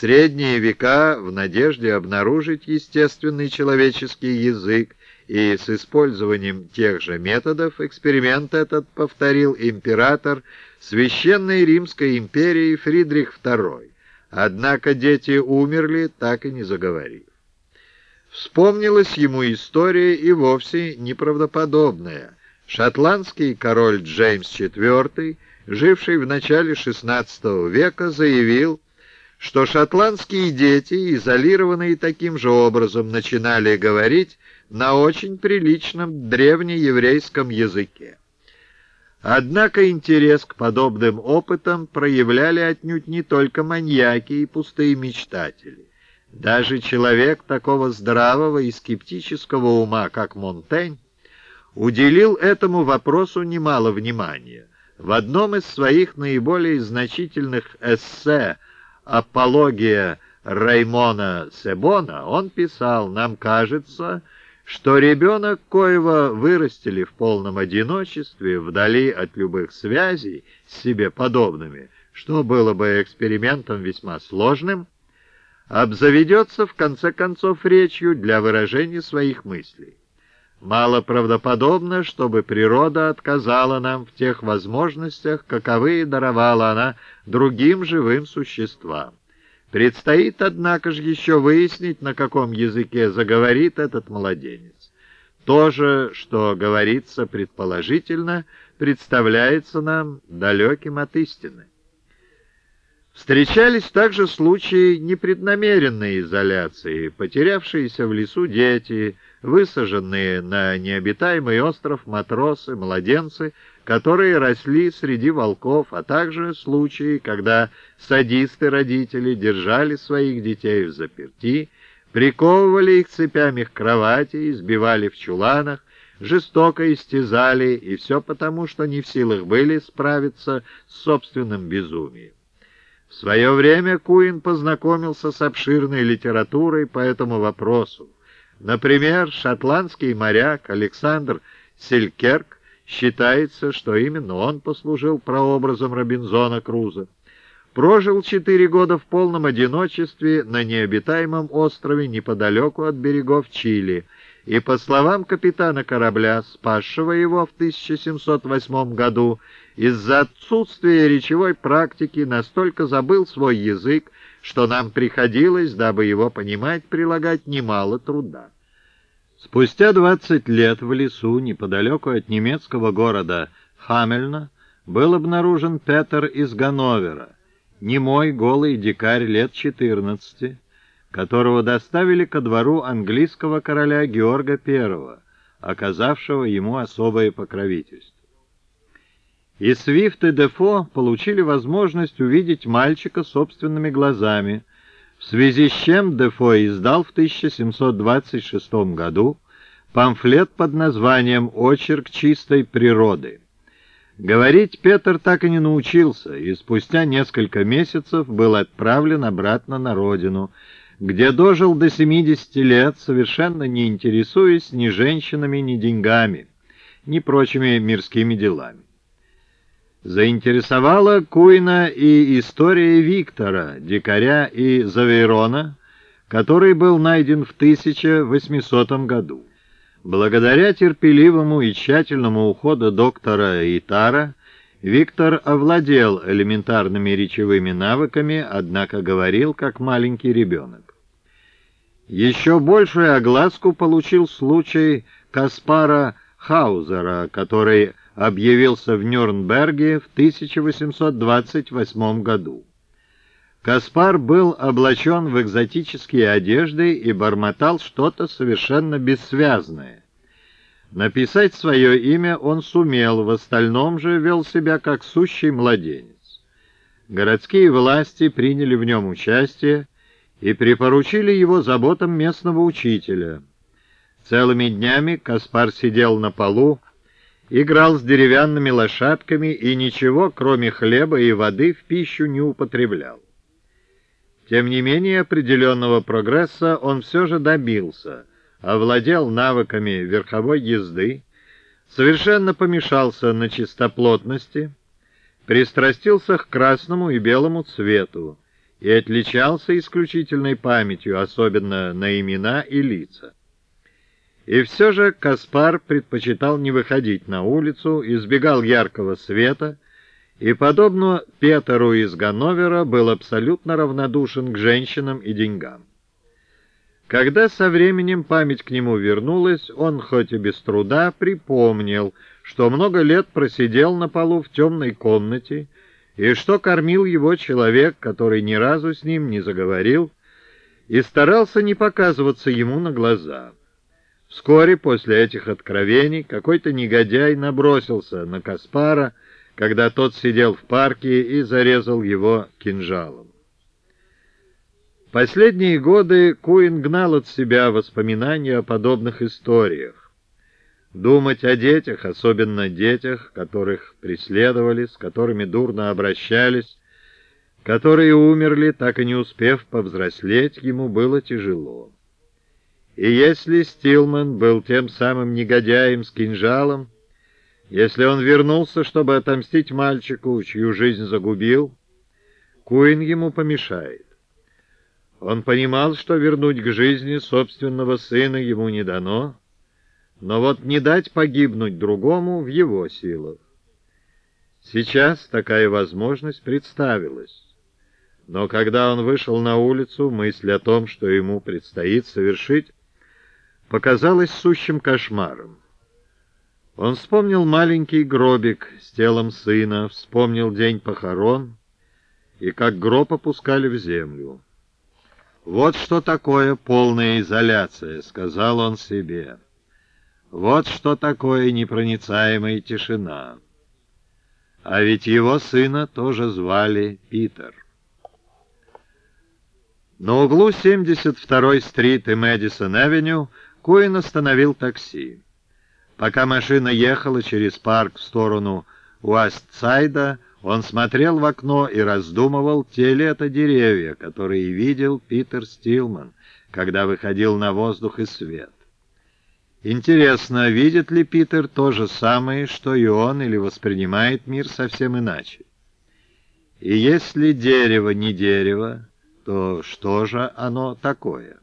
средние века в надежде обнаружить естественный человеческий язык и с использованием тех же методов эксперимент этот повторил император Священной Римской империи Фридрих II. Однако дети умерли, так и не заговорив. Вспомнилась ему история и вовсе неправдоподобная. Шотландский король Джеймс IV, живший в начале XVI века, заявил, что шотландские дети, изолированные таким же образом, начинали говорить на очень приличном древнееврейском языке. Однако интерес к подобным опытам проявляли отнюдь не только маньяки и пустые мечтатели. Даже человек такого здравого и скептического ума, как Монтень, уделил этому вопросу немало внимания. В одном из своих наиболее значительных эссе «Апология Раймона Себона» он писал «Нам кажется, что ребенок, коего вырастили в полном одиночестве, вдали от любых связей с себе подобными, что было бы экспериментом весьма сложным, обзаведется в конце концов речью для выражения своих мыслей. Мало правдоподобно, чтобы природа отказала нам в тех возможностях, каковые даровала она другим живым существам. Предстоит, однако же, еще выяснить, на каком языке заговорит этот младенец. То же, что говорится предположительно, представляется нам далеким от истины. Встречались также случаи непреднамеренной изоляции, потерявшиеся в лесу дети, высаженные на необитаемый остров матросы, младенцы, которые росли среди волков, а также случаи, когда садисты-родители держали своих детей в заперти, приковывали их цепями к кровати, избивали в чуланах, жестоко истязали, и все потому, что не в силах были справиться с собственным безумием. В свое время Куин познакомился с обширной литературой по этому вопросу. Например, шотландский моряк Александр Селькерк считается, что именно он послужил прообразом Робинзона Круза. Прожил четыре года в полном одиночестве на необитаемом острове неподалеку от берегов Чили, и, по словам капитана корабля, спасшего его в 1708 году, из-за отсутствия речевой практики настолько забыл свой язык, что нам приходилось, дабы его понимать, прилагать немало труда. Спустя двадцать лет в лесу, неподалеку от немецкого города Хамельна, был обнаружен Петер из Ганновера, немой голый дикарь лет четырнадцати, которого доставили ко двору английского короля Георга I, оказавшего ему особое покровительство. И Свифт и Дефо получили возможность увидеть мальчика собственными глазами, в связи с чем Дефо издал в 1726 году памфлет под названием «Очерк чистой природы». Говорить Петр так и не научился, и спустя несколько месяцев был отправлен обратно на родину, где дожил до 70 лет, совершенно не интересуясь ни женщинами, ни деньгами, ни прочими мирскими делами. Заинтересовала Куина и история Виктора, дикаря и Завейрона, который был найден в 1800 году. Благодаря терпеливому и тщательному уходу доктора Итара, Виктор овладел элементарными речевыми навыками, однако говорил как маленький ребенок. Еще большую огласку получил случай Каспара Хаузера, который объявился в Нюрнберге в 1828 году. Каспар был облачен в экзотические одежды и бормотал что-то совершенно бессвязное. Написать свое имя он сумел, в остальном же вел себя как сущий младенец. Городские власти приняли в нем участие и припоручили его заботам местного учителя. Целыми днями Каспар сидел на полу, играл с деревянными лошадками и ничего, кроме хлеба и воды, в пищу не употреблял. Тем не менее, определенного прогресса он все же добился, овладел навыками верховой езды, совершенно помешался на чистоплотности, пристрастился к красному и белому цвету и отличался исключительной памятью, особенно на имена и лица. И все же Каспар предпочитал не выходить на улицу, избегал яркого света и, подобно Петеру из Ганновера, был абсолютно равнодушен к женщинам и деньгам. Когда со временем память к нему вернулась, он, хоть и без труда, припомнил, что много лет просидел на полу в темной комнате, и что кормил его человек, который ни разу с ним не заговорил, и старался не показываться ему на глаза. Вскоре после этих откровений какой-то негодяй набросился на Каспара, когда тот сидел в парке и зарезал его кинжалом. Последние годы Куин гнал от себя воспоминания о подобных историях. Думать о детях, особенно детях, которых преследовали, с которыми дурно обращались, которые умерли, так и не успев повзрослеть, ему было тяжело. И если Стилман был тем самым негодяем с кинжалом, если он вернулся, чтобы отомстить мальчику, чью жизнь загубил, Куин ему помешает. Он понимал, что вернуть к жизни собственного сына ему не дано, но вот не дать погибнуть другому в его силах. Сейчас такая возможность представилась. Но когда он вышел на улицу, мысль о том, что ему предстоит совершить, показалось сущим кошмаром. Он вспомнил маленький гробик с телом сына, вспомнил день похорон и как гроб опускали в землю. «Вот что такое полная изоляция», — сказал он себе. «Вот что такое непроницаемая тишина». А ведь его сына тоже звали Питер. На углу 72-й стрит и Мэдисон-авеню Куин остановил такси. Пока машина ехала через парк в сторону Уастсайда, он смотрел в окно и раздумывал, те ли это деревья, которые видел Питер Стилман, когда выходил на воздух и свет. Интересно, видит ли Питер то же самое, что и он, или воспринимает мир совсем иначе? И если дерево не дерево, то что же оно такое?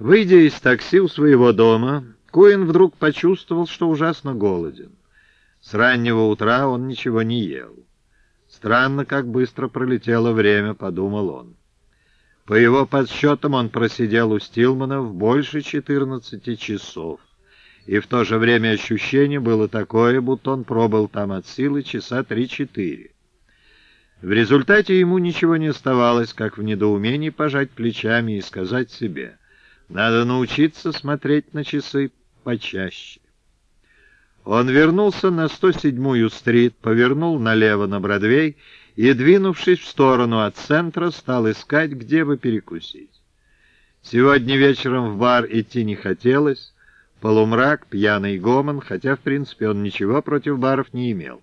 Выйдя из такси у своего дома, Куин вдруг почувствовал, что ужасно голоден. С раннего утра он ничего не ел. Странно, как быстро пролетело время, подумал он. По его подсчетам он просидел у Стилмана в больше 14 часов, и в то же время ощущение было такое, будто он пробыл там от силы часа 3-4. В результате ему ничего не оставалось, как в недоумении пожать плечами и сказать себе — надо научиться смотреть на часы почаще. Он вернулся на 107-ю стрит, повернул налево на Бродвей и, двинувшись в сторону от центра, стал искать, где бы перекусить. Сегодня вечером в бар идти не хотелось, полумрак, пьяный гомон, хотя, в принципе, он ничего против баров не имел.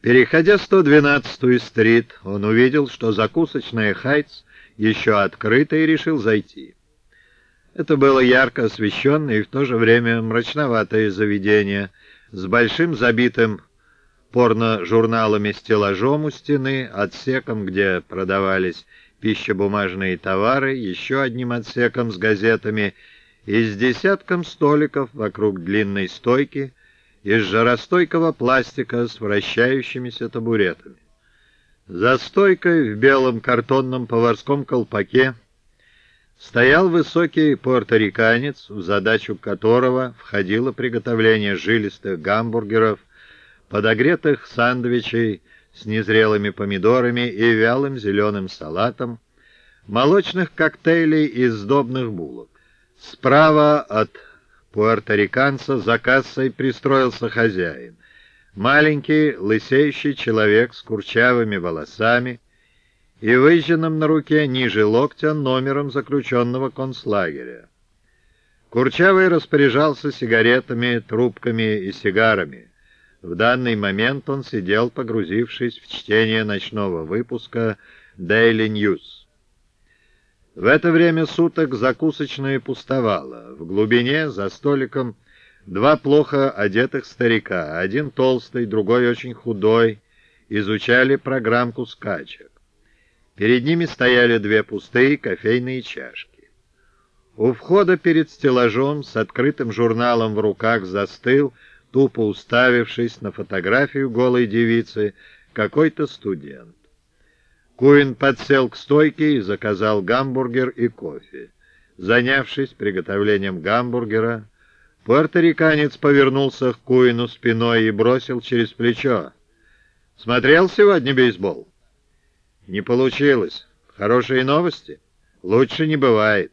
Переходя 112-ю стрит, он увидел, что закусочная «Хайтс» еще открыта и решил зайти. Это было ярко освещенное и в то же время мрачноватое заведение с большим забитым порно-журналами стеллажом у стены, отсеком, где продавались пищебумажные товары, еще одним отсеком с газетами и с десятком столиков вокруг длинной стойки из жаростойкого пластика с вращающимися табуретами. За стойкой в белом картонном поварском колпаке стоял высокий порториканец, в задачу которого входило приготовление жилистых гамбургеров, подогретых сандвичей с незрелыми помидорами и вялым зеленым салатом, молочных коктейлей и сдобных булок. Справа от пуэрториканца за кассой пристроился хозяин. Маленький, лысеющий человек с курчавыми волосами, и выжженным на руке ниже локтя номером заключенного концлагеря. Курчавый распоряжался сигаретами, трубками и сигарами. В данный момент он сидел, погрузившись в чтение ночного выпуска Daily News. В это время суток закусочная пустовала. В глубине, за столиком, два плохо одетых старика, один толстый, другой очень худой, изучали программку скачек. Перед ними стояли две пустые кофейные чашки. У входа перед стеллажом с открытым журналом в руках застыл, тупо уставившись на фотографию голой девицы, какой-то студент. Куин подсел к стойке и заказал гамбургер и кофе. Занявшись приготовлением гамбургера, пуэрториканец повернулся к Куину спиной и бросил через плечо. «Смотрел сегодня бейсбол?» «Не получилось. Хорошие новости? Лучше не бывает».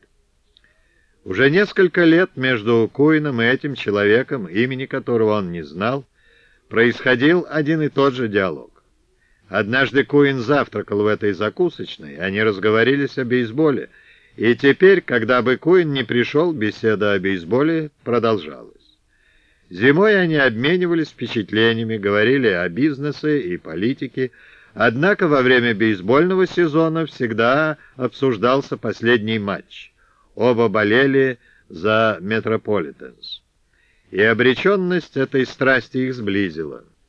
Уже несколько лет между Куином и этим человеком, имени которого он не знал, происходил один и тот же диалог. Однажды Куин завтракал в этой закусочной, они разговорились о бейсболе, и теперь, когда бы Куин не пришел, беседа о бейсболе продолжалась. Зимой они обменивались впечатлениями, говорили о бизнесе и политике, однако во время бейсбольного сезона всегда обсуждался последний матч — Оба болели за Метрополитенс. И обреченность этой страсти их сблизила.